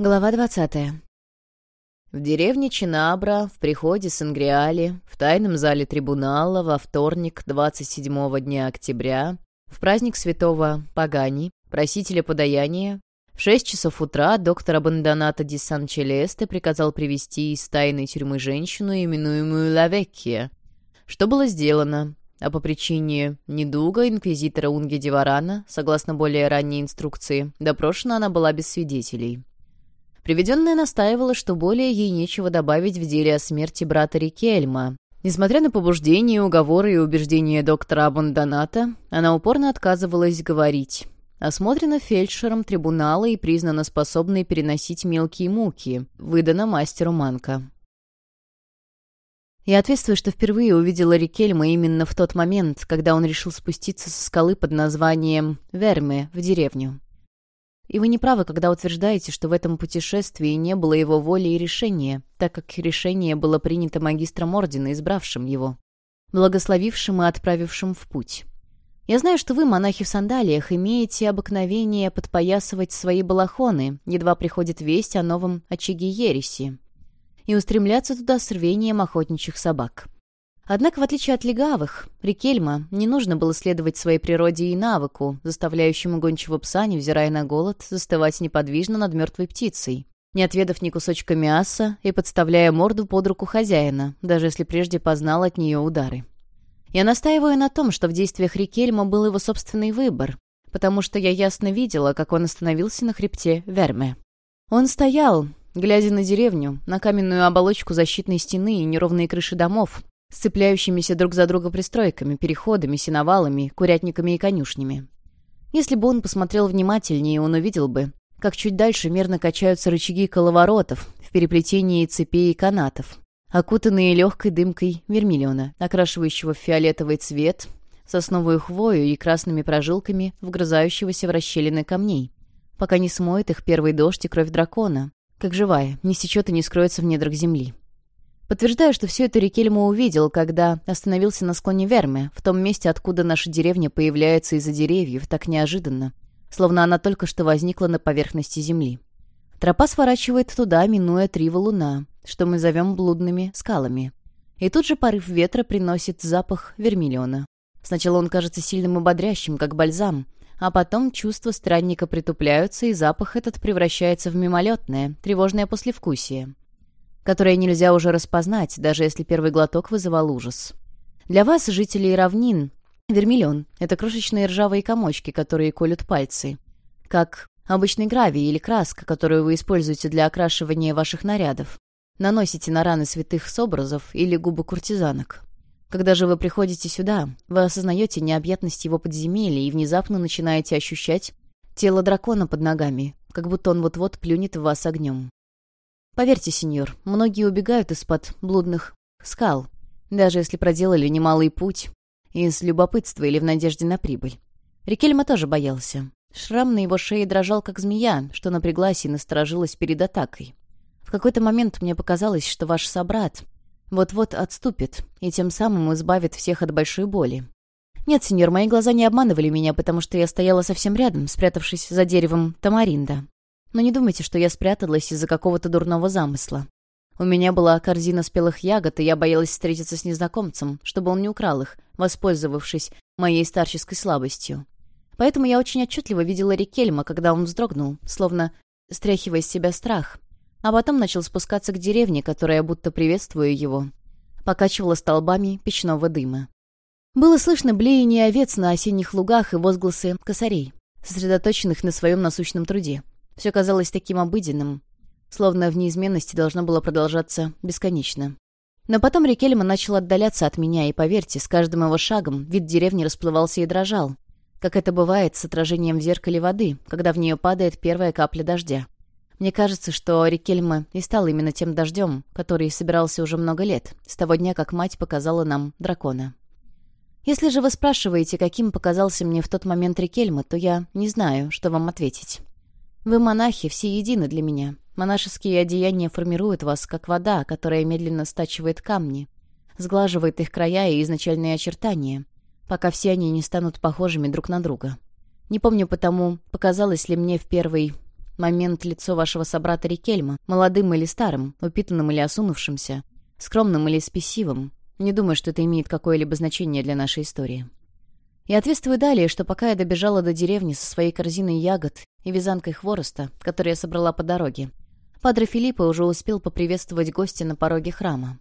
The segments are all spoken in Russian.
Глава двадцатая. В деревне Чинабра, в приходе Сангриали, в тайном зале трибунала во вторник 27 дня октября, в праздник святого Пагани, просителя подаяния, в шесть часов утра доктор Абандоната ди Сан-Челесте приказал привести из тайной тюрьмы женщину, именуемую Лавеккия. Что было сделано, а по причине недуга инквизитора Унги Диварана, согласно более ранней инструкции, допрошена она была без свидетелей. Приведенная настаивала, что более ей нечего добавить в деле о смерти брата Рикельма. Несмотря на побуждения, уговоры и убеждения доктора Абандоната, она упорно отказывалась говорить. Осмотрена фельдшером трибунала и признана способной переносить мелкие муки, выдана мастеру Манка. Я ответствую, что впервые увидела Рикельма именно в тот момент, когда он решил спуститься со скалы под названием Верме в деревню. И вы не правы, когда утверждаете, что в этом путешествии не было его воли и решения, так как решение было принято магистром ордена, избравшим его, благословившим и отправившим в путь. Я знаю, что вы, монахи в сандалиях, имеете обыкновение подпоясывать свои балахоны, едва приходит весть о новом очаге ереси, и устремляться туда с рвением охотничьих собак. Однако, в отличие от легавых, Рикельма не нужно было следовать своей природе и навыку, заставляющему гончего пса, невзирая на голод, застывать неподвижно над мертвой птицей, не отведав ни кусочка мяса и подставляя морду под руку хозяина, даже если прежде познал от нее удары. Я настаиваю на том, что в действиях Рикельма был его собственный выбор, потому что я ясно видела, как он остановился на хребте Верме. Он стоял, глядя на деревню, на каменную оболочку защитной стены и неровные крыши домов, сцепляющимися друг за друга пристройками, переходами, сеновалами, курятниками и конюшнями. Если бы он посмотрел внимательнее, он увидел бы, как чуть дальше мерно качаются рычаги коловоротов в переплетении цепей и канатов, окутанные легкой дымкой вермиллиона, окрашивающего в фиолетовый цвет, сосновую хвою и красными прожилками вгрызающегося в расщелины камней, пока не смоет их первый дождь и кровь дракона, как живая, не сечет и не скроется в недрах земли. Подтверждаю, что все это Рикельмо увидел, когда остановился на склоне Верме, в том месте, откуда наша деревня появляется из-за деревьев, так неожиданно, словно она только что возникла на поверхности земли. Тропа сворачивает туда, минуя три валуна, что мы зовем блудными скалами. И тут же порыв ветра приносит запах вермиллиона. Сначала он кажется сильным и бодрящим, как бальзам, а потом чувства странника притупляются, и запах этот превращается в мимолетное, тревожное послевкусие которое нельзя уже распознать, даже если первый глоток вызывал ужас. Для вас, жителей равнин, вермиллион — это крошечные ржавые комочки, которые колют пальцы. Как обычный гравий или краска, которую вы используете для окрашивания ваших нарядов. Наносите на раны святых образов или губы куртизанок. Когда же вы приходите сюда, вы осознаете необъятность его подземелья и внезапно начинаете ощущать тело дракона под ногами, как будто он вот-вот плюнет в вас огнем. Поверьте, сеньор, многие убегают из-под блудных скал, даже если проделали немалый путь, из любопытства или в надежде на прибыль. Рикельма тоже боялся. Шрам на его шее дрожал, как змея, что напряглась и насторожилась перед атакой. В какой-то момент мне показалось, что ваш собрат вот-вот отступит и тем самым избавит всех от большой боли. Нет, сеньор, мои глаза не обманывали меня, потому что я стояла совсем рядом, спрятавшись за деревом тамаринда. Но не думайте, что я спряталась из-за какого-то дурного замысла. У меня была корзина спелых ягод, и я боялась встретиться с незнакомцем, чтобы он не украл их, воспользовавшись моей старческой слабостью. Поэтому я очень отчетливо видела Рикельма, когда он вздрогнул, словно стряхивая с себя страх. А потом начал спускаться к деревне, которая, будто приветствуя его, покачивала столбами печного дыма. Было слышно блеяние овец на осенних лугах и возгласы косарей, сосредоточенных на своем насущном труде. Все казалось таким обыденным, словно в неизменности должно было продолжаться бесконечно. Но потом Рикельма начал отдаляться от меня, и, поверьте, с каждым его шагом вид деревни расплывался и дрожал, как это бывает с отражением в зеркале воды, когда в нее падает первая капля дождя. Мне кажется, что Рикельма и стал именно тем дождем, который собирался уже много лет, с того дня, как мать показала нам дракона. Если же вы спрашиваете, каким показался мне в тот момент Рикельма, то я не знаю, что вам ответить. Вы, монахи, все едины для меня. Монашеские одеяния формируют вас, как вода, которая медленно стачивает камни, сглаживает их края и изначальные очертания, пока все они не станут похожими друг на друга. Не помню потому, показалось ли мне в первый момент лицо вашего собрата Рикельма, молодым или старым, упитанным или осунувшимся, скромным или спесивым. Не думаю, что это имеет какое-либо значение для нашей истории. И ответствую далее, что пока я добежала до деревни со своей корзиной ягод и вязанкой хвороста, которую я собрала по дороге, Падре Филиппо уже успел поприветствовать гостя на пороге храма.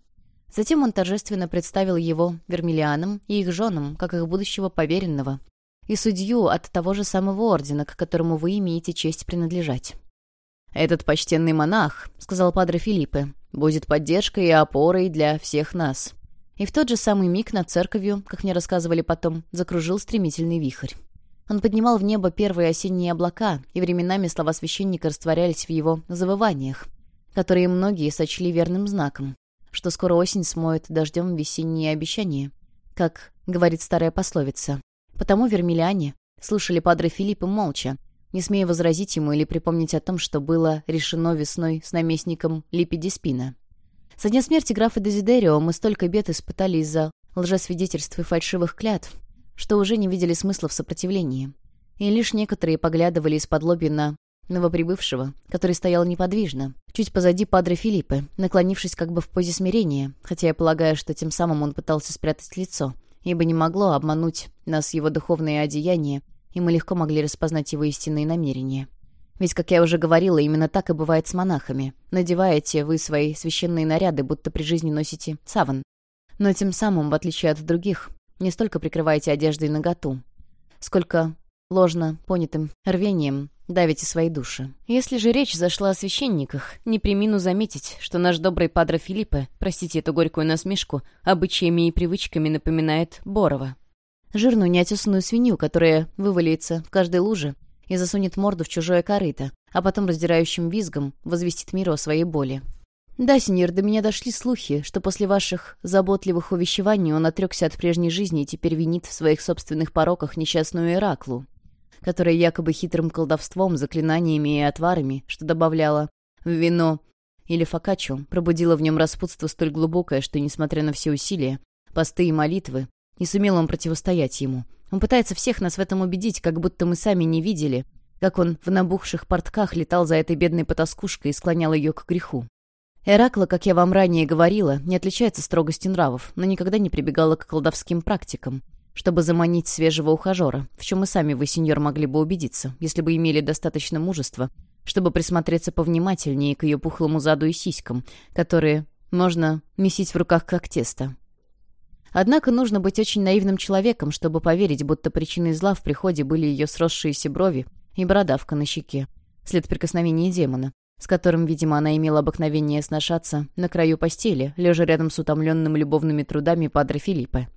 Затем он торжественно представил его вермиллианам и их женам, как их будущего поверенного, и судью от того же самого ордена, к которому вы имеете честь принадлежать. «Этот почтенный монах», — сказал Падре Филиппе, — «будет поддержкой и опорой для всех нас». И в тот же самый миг над церковью, как мне рассказывали потом, закружил стремительный вихрь. Он поднимал в небо первые осенние облака, и временами слова священника растворялись в его завываниях, которые многие сочли верным знаком, что скоро осень смоет дождем весенние обещания, как говорит старая пословица. Потому вермиляне слушали Падре Филиппа молча, не смея возразить ему или припомнить о том, что было решено весной с наместником Липидиспина. Со дня смерти графа Дезидерио мы столько бед испытали из-за лжесвидетельств и фальшивых клятв, что уже не видели смысла в сопротивлении. И лишь некоторые поглядывали из-под лоби на новоприбывшего, который стоял неподвижно, чуть позади Падре Филиппе, наклонившись как бы в позе смирения, хотя я полагаю, что тем самым он пытался спрятать лицо, ибо не могло обмануть нас его духовное одеяние, и мы легко могли распознать его истинные намерения. Ведь, как я уже говорила, именно так и бывает с монахами. Надеваете вы свои священные наряды, будто при жизни носите саван. Но тем самым, в отличие от других, не столько прикрываете одеждой наготу, сколько ложно понятым рвением давите свои души. Если же речь зашла о священниках, не примину заметить, что наш добрый падре Филиппе, простите эту горькую насмешку, обычаями и привычками напоминает Борова. Жирную неотесанную свинью, которая вывалится в каждой луже и засунет морду в чужое корыто, а потом раздирающим визгом возвестит миру о своей боли. «Да, сеньор, до меня дошли слухи, что после ваших заботливых увещеваний он отрекся от прежней жизни и теперь винит в своих собственных пороках несчастную Ираклу которая якобы хитрым колдовством, заклинаниями и отварами, что добавляла в вино или фокаччо, пробудила в нем распутство столь глубокое, что, несмотря на все усилия, посты и молитвы, не сумел он противостоять ему. Он пытается всех нас в этом убедить, как будто мы сами не видели, как он в набухших портках летал за этой бедной потаскушкой и склонял ее к греху. Эракла, как я вам ранее говорила, не отличается строгостью нравов, но никогда не прибегала к колдовским практикам чтобы заманить свежего ухажера, в чем и сами вы, сеньор, могли бы убедиться, если бы имели достаточно мужества, чтобы присмотреться повнимательнее к ее пухлому заду и сиськам, которые можно месить в руках как тесто. Однако нужно быть очень наивным человеком, чтобы поверить, будто причиной зла в приходе были ее сросшиеся брови и бородавка на щеке, след прикосновения демона, с которым, видимо, она имела обыкновение сношаться на краю постели, лежа рядом с утомленным любовными трудами Падре Филиппа.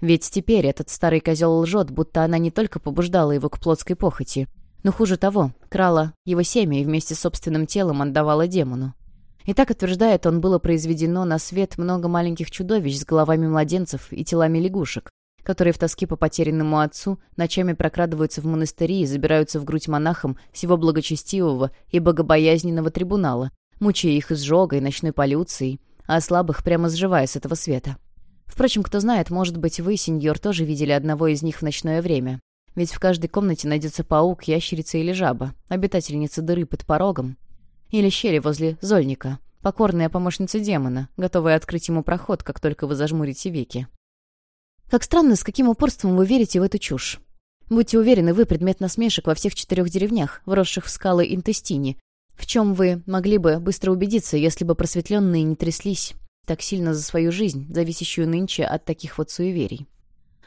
Ведь теперь этот старый козел лжет, будто она не только побуждала его к плотской похоти, но хуже того, крала его семя и вместе с собственным телом отдавала демону. И так утверждает он, было произведено на свет много маленьких чудовищ с головами младенцев и телами лягушек, которые в тоске по потерянному отцу ночами прокрадываются в монастыри и забираются в грудь монахам всего благочестивого и богобоязненного трибунала, мучая их изжогой, ночной полюцией, а слабых прямо сживая с этого света. Впрочем, кто знает, может быть, вы, сеньор, тоже видели одного из них в ночное время. Ведь в каждой комнате найдется паук, ящерица или жаба, обитательница дыры под порогом. Или щели возле зольника, покорная помощница демона, готовая открыть ему проход, как только вы зажмурите веки. Как странно, с каким упорством вы верите в эту чушь. Будьте уверены, вы предмет насмешек во всех четырех деревнях, вросших в скалы Интестини, в чем вы могли бы быстро убедиться, если бы просветленные не тряслись так сильно за свою жизнь, зависящую нынче от таких вот суеверий.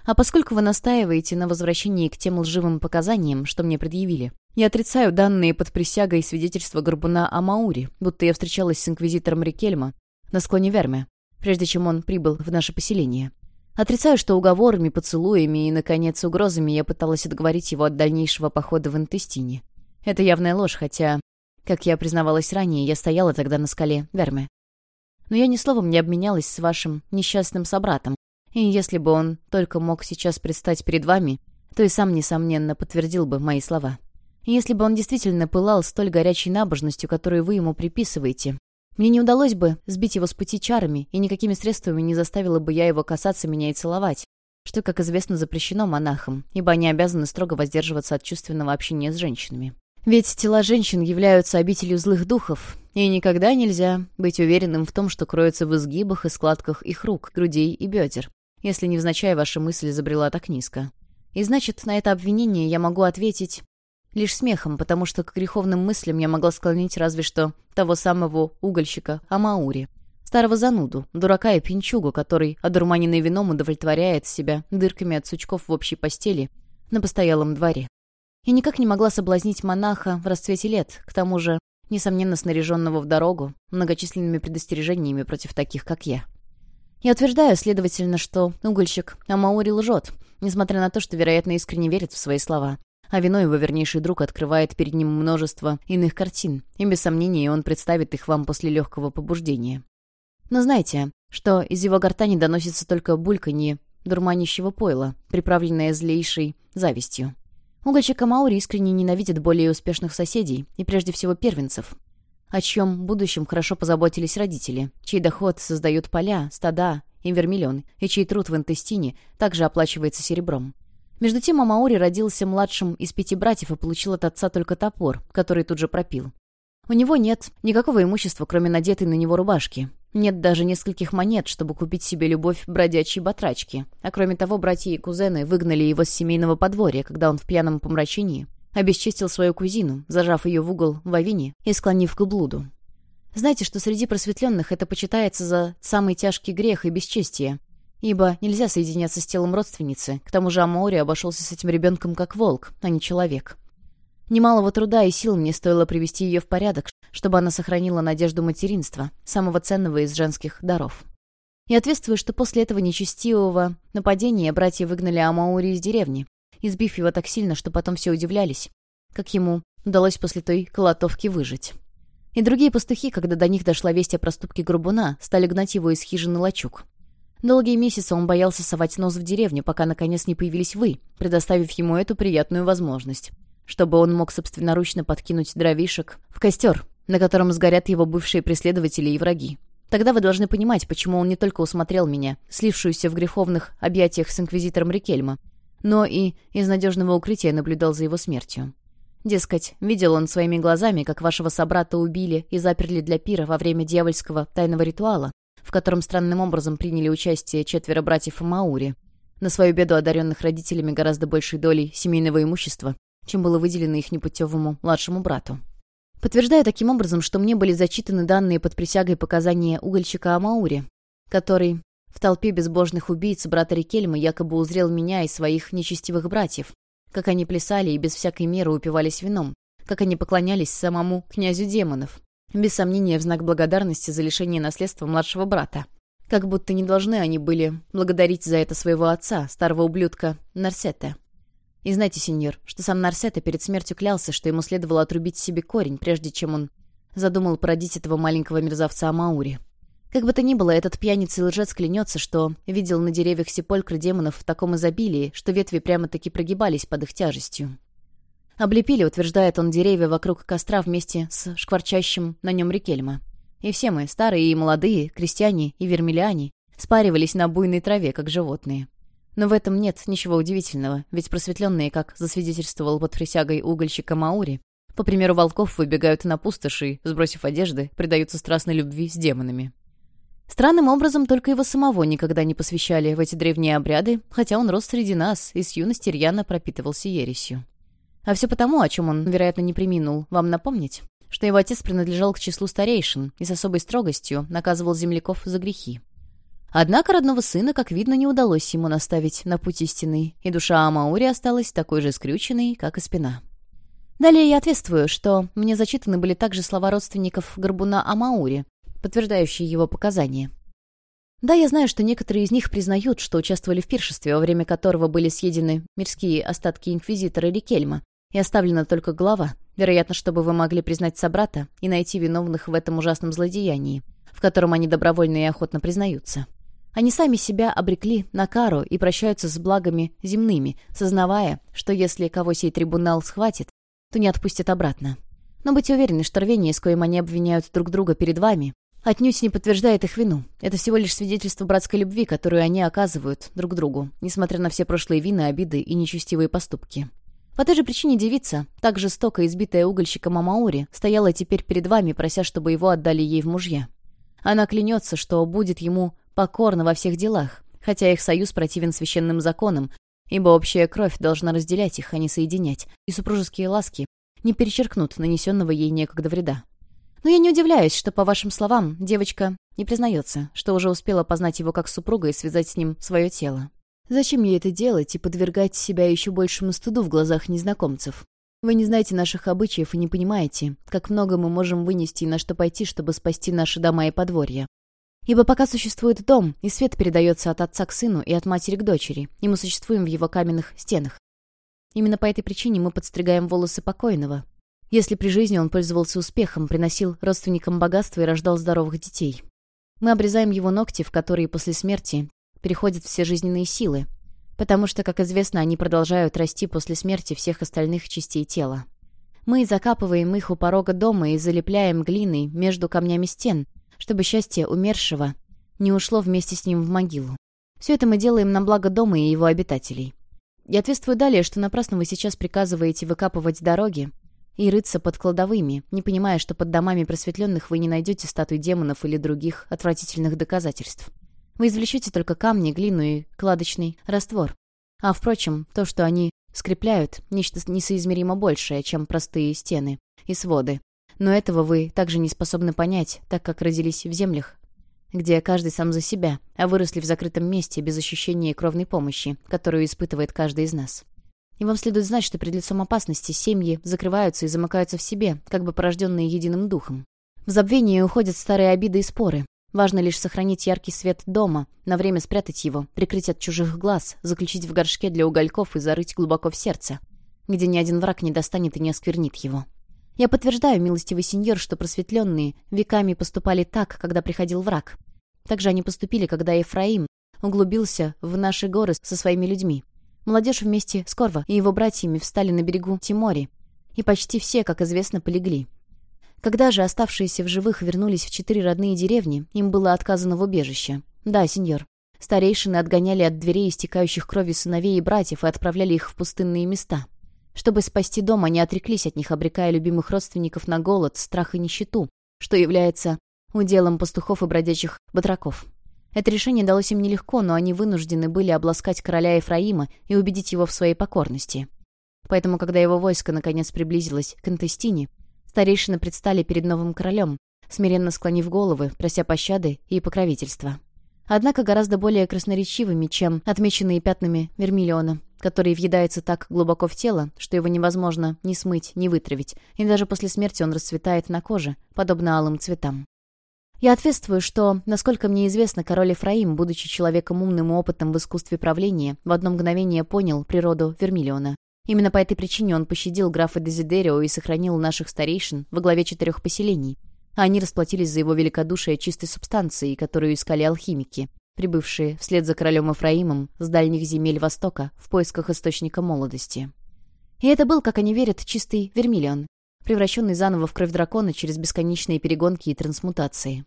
А поскольку вы настаиваете на возвращении к тем лживым показаниям, что мне предъявили, я отрицаю данные под присягой свидетельства Горбуна о Мауре, будто я встречалась с инквизитором Рикельма на склоне Верме, прежде чем он прибыл в наше поселение. Отрицаю, что уговорами, поцелуями и, наконец, угрозами я пыталась отговорить его от дальнейшего похода в Интестине. Это явная ложь, хотя, как я признавалась ранее, я стояла тогда на скале Верме но я ни словом не обменялась с вашим несчастным собратом, и если бы он только мог сейчас предстать перед вами, то и сам, несомненно, подтвердил бы мои слова. Если бы он действительно пылал столь горячей набожностью, которую вы ему приписываете, мне не удалось бы сбить его с пути чарами, и никакими средствами не заставила бы я его касаться меня и целовать, что, как известно, запрещено монахам, ибо они обязаны строго воздерживаться от чувственного общения с женщинами. Ведь тела женщин являются обителью злых духов, и никогда нельзя быть уверенным в том, что кроется в изгибах и складках их рук, грудей и бедер, если невзначай ваша мысль забрела так низко. И значит, на это обвинение я могу ответить лишь смехом, потому что к греховным мыслям я могла склонить разве что того самого угольщика Амаури, старого зануду, дурака и пинчугу, который, одурманенный вином, удовлетворяет себя дырками от сучков в общей постели на постоялом дворе. Я никак не могла соблазнить монаха в расцвете лет, к тому же, несомненно, снаряженного в дорогу, многочисленными предостережениями против таких, как я. Я утверждаю, следовательно, что угольщик Амаури лжет, несмотря на то, что, вероятно, искренне верит в свои слова. А вино его вернейший друг открывает перед ним множество иных картин, и без сомнения он представит их вам после легкого побуждения. Но знайте, что из его гортани доносится только бульканье дурманящего пойла, приправленное злейшей завистью. Угольщик Амаури искренне ненавидит более успешных соседей, и прежде всего первенцев, о чьем будущем хорошо позаботились родители, чей доход создают поля, стада и вермиллион, и чей труд в интестине также оплачивается серебром. Между тем Амаури родился младшим из пяти братьев и получил от отца только топор, который тут же пропил. У него нет никакого имущества, кроме надетой на него рубашки. Нет даже нескольких монет, чтобы купить себе любовь бродячей батрачки. А кроме того, братья и кузены выгнали его с семейного подворья, когда он в пьяном помрачении обесчестил свою кузину, зажав ее в угол в авине и склонив к блуду. Знаете, что среди просветленных это почитается за самый тяжкий грех и бесчестие, ибо нельзя соединяться с телом родственницы, к тому же Амаори обошелся с этим ребенком как волк, а не человек. Немалого труда и сил мне стоило привести ее в порядок, чтобы она сохранила надежду материнства, самого ценного из женских даров. И ответствую, что после этого нечестивого нападения братья выгнали Амаури из деревни, избив его так сильно, что потом все удивлялись, как ему удалось после той колотовки выжить. И другие пастухи, когда до них дошла весть о проступке Грубуна, стали гнать его из хижины лачуг. Долгие месяцы он боялся совать нос в деревню, пока наконец не появились вы, предоставив ему эту приятную возможность чтобы он мог собственноручно подкинуть дровишек в костер, на котором сгорят его бывшие преследователи и враги. Тогда вы должны понимать, почему он не только усмотрел меня, слившуюся в греховных объятиях с инквизитором Рикельма, но и из надежного укрытия наблюдал за его смертью. Дескать, видел он своими глазами, как вашего собрата убили и заперли для пира во время дьявольского тайного ритуала, в котором странным образом приняли участие четверо братьев Маури, на свою беду одаренных родителями гораздо большей долей семейного имущества, чем было выделено их непутевому младшему брату. Подтверждаю таким образом, что мне были зачитаны данные под присягой показания угольщика Амаури, который в толпе безбожных убийц брата Рикельма якобы узрел меня и своих нечестивых братьев, как они плясали и без всякой меры упивались вином, как они поклонялись самому князю демонов, без сомнения в знак благодарности за лишение наследства младшего брата. Как будто не должны они были благодарить за это своего отца, старого ублюдка Нарсета. И знайте, сеньор, что сам Нарсета перед смертью клялся, что ему следовало отрубить себе корень, прежде чем он задумал породить этого маленького мерзавца Амаури. Как бы то ни было, этот пьяница и лжец клянется, что видел на деревьях сепулькры демонов в таком изобилии, что ветви прямо-таки прогибались под их тяжестью. Облепили, утверждает он, деревья вокруг костра вместе с шкварчащим на нем Рикельма. И все мы, старые и молодые, крестьяне и вермеляне, спаривались на буйной траве, как животные. Но в этом нет ничего удивительного, ведь просветленные, как засвидетельствовал под присягой угольщика Маури, по примеру волков выбегают на пустоши, сбросив одежды, предаются страстной любви с демонами. Странным образом только его самого никогда не посвящали в эти древние обряды, хотя он рос среди нас и с юности рьяно пропитывался ересью. А все потому, о чем он, вероятно, не приминул вам напомнить, что его отец принадлежал к числу старейшин и с особой строгостью наказывал земляков за грехи. Однако родного сына, как видно, не удалось ему наставить на путь истинный, и душа Амаури осталась такой же скрюченной, как и спина. Далее я ответствую, что мне зачитаны были также слова родственников Горбуна Амаури, подтверждающие его показания. Да, я знаю, что некоторые из них признают, что участвовали в пиршестве, во время которого были съедены мирские остатки инквизитора Рикельма, и оставлена только голова, вероятно, чтобы вы могли признать собрата и найти виновных в этом ужасном злодеянии, в котором они добровольно и охотно признаются. Они сами себя обрекли на кару и прощаются с благами земными, сознавая, что если кого сей трибунал схватит, то не отпустят обратно. Но будьте уверены, что рвение, с коим они обвиняют друг друга перед вами, отнюдь не подтверждает их вину. Это всего лишь свидетельство братской любви, которую они оказывают друг другу, несмотря на все прошлые вины, обиды и нечестивые поступки. По той же причине девица, так жестоко избитая угольщиком Амаури, стояла теперь перед вами, прося, чтобы его отдали ей в мужья. Она клянется, что будет ему покорна во всех делах, хотя их союз противен священным законам, ибо общая кровь должна разделять их, а не соединять, и супружеские ласки не перечеркнут нанесенного ей некогда вреда. Но я не удивляюсь, что, по вашим словам, девочка не признается, что уже успела познать его как супруга и связать с ним свое тело. Зачем ей это делать и подвергать себя еще большему стыду в глазах незнакомцев? Вы не знаете наших обычаев и не понимаете, как много мы можем вынести и на что пойти, чтобы спасти наши дома и подворья. Ибо пока существует дом, и свет передается от отца к сыну и от матери к дочери, и мы существуем в его каменных стенах. Именно по этой причине мы подстригаем волосы покойного. Если при жизни он пользовался успехом, приносил родственникам богатство и рождал здоровых детей. Мы обрезаем его ногти, в которые после смерти переходят все жизненные силы, потому что, как известно, они продолжают расти после смерти всех остальных частей тела. Мы закапываем их у порога дома и залепляем глиной между камнями стен, чтобы счастье умершего не ушло вместе с ним в могилу. Все это мы делаем на благо дома и его обитателей. Я ответствую далее, что напрасно вы сейчас приказываете выкапывать дороги и рыться под кладовыми, не понимая, что под домами просветленных вы не найдете статуй демонов или других отвратительных доказательств. Вы извлечете только камни, глину и кладочный раствор. А, впрочем, то, что они скрепляют, нечто несоизмеримо большее, чем простые стены и своды. Но этого вы также не способны понять, так как родились в землях, где каждый сам за себя, а выросли в закрытом месте без ощущения кровной помощи, которую испытывает каждый из нас. И вам следует знать, что перед лицом опасности семьи закрываются и замыкаются в себе, как бы порожденные единым духом. В забвение уходят старые обиды и споры, Важно лишь сохранить яркий свет дома, на время спрятать его, прикрыть от чужих глаз, заключить в горшке для угольков и зарыть глубоко в сердце, где ни один враг не достанет и не осквернит его. Я подтверждаю, милостивый сеньор, что просветленные веками поступали так, когда приходил враг. Также они поступили, когда Ефраим углубился в наши горы со своими людьми. Молодежь вместе с Корво и его братьями встали на берегу Тимори, и почти все, как известно, полегли. Когда же оставшиеся в живых вернулись в четыре родные деревни, им было отказано в убежище. Да, сеньор. Старейшины отгоняли от дверей истекающих кровью сыновей и братьев и отправляли их в пустынные места. Чтобы спасти дом, они отреклись от них, обрекая любимых родственников на голод, страх и нищету, что является уделом пастухов и бродячих батраков. Это решение далось им нелегко, но они вынуждены были обласкать короля Ефраима и убедить его в своей покорности. Поэтому, когда его войско наконец приблизилось к Антестине, Старейшины предстали перед новым королем, смиренно склонив головы, прося пощады и покровительства. Однако гораздо более красноречивыми, чем отмеченные пятнами вермиллиона, который въедается так глубоко в тело, что его невозможно ни смыть, ни вытравить, и даже после смерти он расцветает на коже, подобно алым цветам. Я ответствую, что, насколько мне известно, король Ефраим, будучи человеком умным и опытным в искусстве правления, в одно мгновение понял природу Вермиллиона Именно по этой причине он пощадил графа Дезидерио и сохранил наших старейшин во главе четырех поселений. А они расплатились за его великодушие чистой субстанцией, которую искали алхимики, прибывшие вслед за королем Ефраимом с дальних земель Востока в поисках источника молодости. И это был, как они верят, чистый вермиллион, превращенный заново в кровь дракона через бесконечные перегонки и трансмутации.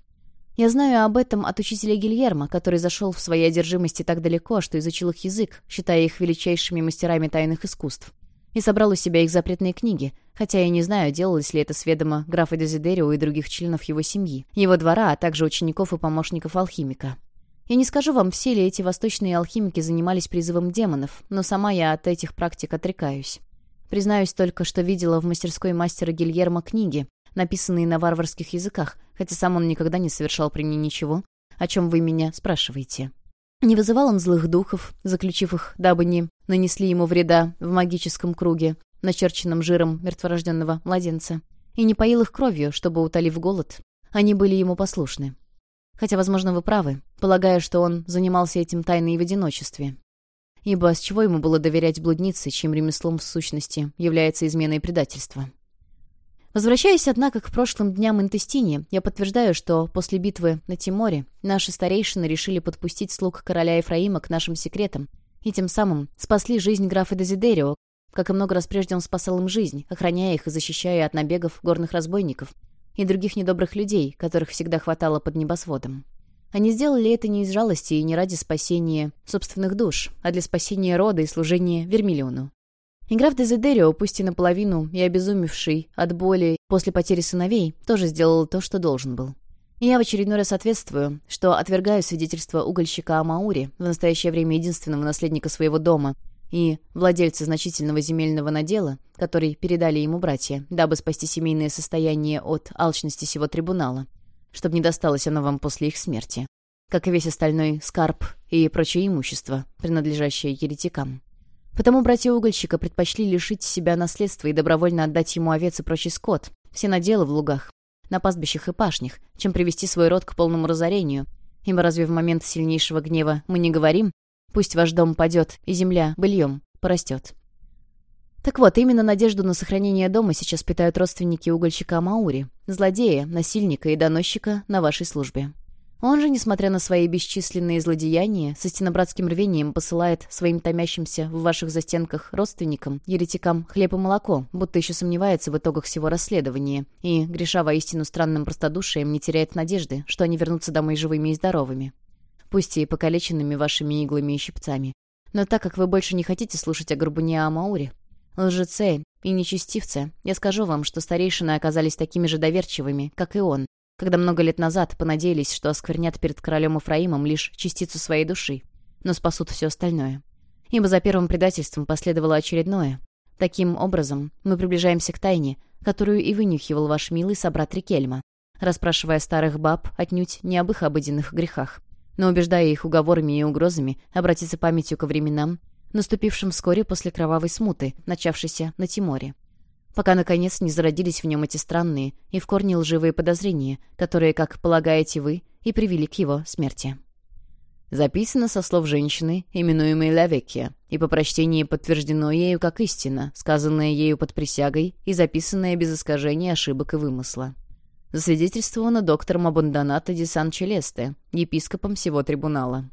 Я знаю об этом от учителя Гильермо, который зашел в своей одержимости так далеко, что изучил их язык, считая их величайшими мастерами тайных искусств. И собрал у себя их запретные книги, хотя я не знаю, делалось ли это с ведома графа Дезидерио и других членов его семьи, его двора, а также учеников и помощников алхимика. Я не скажу вам, все ли эти восточные алхимики занимались призывом демонов, но сама я от этих практик отрекаюсь. Признаюсь только, что видела в мастерской мастера Гильермо книги, написанные на варварских языках, хотя сам он никогда не совершал при мне ничего, о чем вы меня спрашиваете. Не вызывал он злых духов, заключив их, дабы не нанесли ему вреда в магическом круге, начерченном жиром мертворожденного младенца, и не поил их кровью, чтобы, утолив голод, они были ему послушны. Хотя, возможно, вы правы, полагая, что он занимался этим тайно и в одиночестве. Ибо с чего ему было доверять блуднице, чьим ремеслом в сущности является измена и предательство? Возвращаясь, однако, к прошлым дням Интестине, я подтверждаю, что после битвы на Тиморе наши старейшины решили подпустить слуг короля Ефраима к нашим секретам и тем самым спасли жизнь графа Дезидерио, как и много раз прежде он спасал им жизнь, охраняя их и защищая от набегов горных разбойников и других недобрых людей, которых всегда хватало под небосводом. Они сделали это не из жалости и не ради спасения собственных душ, а для спасения рода и служения Вермиллиону. И граф Дезидерио, пусть и наполовину, и обезумевший от боли после потери сыновей, тоже сделал то, что должен был. И я в очередной раз ответствую, что отвергаю свидетельство угольщика Амаури, в настоящее время единственного наследника своего дома, и владельца значительного земельного надела, который передали ему братья, дабы спасти семейное состояние от алчности сего трибунала, чтобы не досталось оно вам после их смерти, как и весь остальной скарб и прочее имущество, принадлежащее еретикам. Потому братья угольщика предпочли лишить себя наследства и добровольно отдать ему овец и прочий скот, все наделы в лугах, на пастбищах и пашнях, чем привести свой род к полному разорению. Ибо разве в момент сильнейшего гнева мы не говорим «пусть ваш дом падет, и земля быльем порастет». Так вот, именно надежду на сохранение дома сейчас питают родственники угольщика Маури, злодея, насильника и доносчика на вашей службе. Он же, несмотря на свои бесчисленные злодеяния, со стенобратским рвением посылает своим томящимся в ваших застенках родственникам, еретикам, хлеб и молоко, будто еще сомневается в итогах всего расследования, и, греша воистину странным простодушием, не теряет надежды, что они вернутся домой живыми и здоровыми. Пусть и покалеченными вашими иглами и щипцами. Но так как вы больше не хотите слушать о горбуне Амауре, лжеце и нечестивце, я скажу вам, что старейшины оказались такими же доверчивыми, как и он, когда много лет назад понадеялись, что осквернят перед королем Ифраимом лишь частицу своей души, но спасут все остальное. Ибо за первым предательством последовало очередное. Таким образом, мы приближаемся к тайне, которую и вынюхивал ваш милый собрат Рикельма, расспрашивая старых баб отнюдь не об их обыденных грехах, но убеждая их уговорами и угрозами обратиться памятью ко временам, наступившим вскоре после кровавой смуты, начавшейся на Тиморе пока, наконец, не зародились в нем эти странные и в корне лживые подозрения, которые, как полагаете вы, и привели к его смерти. Записано со слов женщины, именуемой Лавекия, и по прочтении подтверждено ею как истина, сказанная ею под присягой и записанная без искажения ошибок и вымысла. Засвидетельствовано доктором Абондоната де Сан-Челесте, епископом всего трибунала.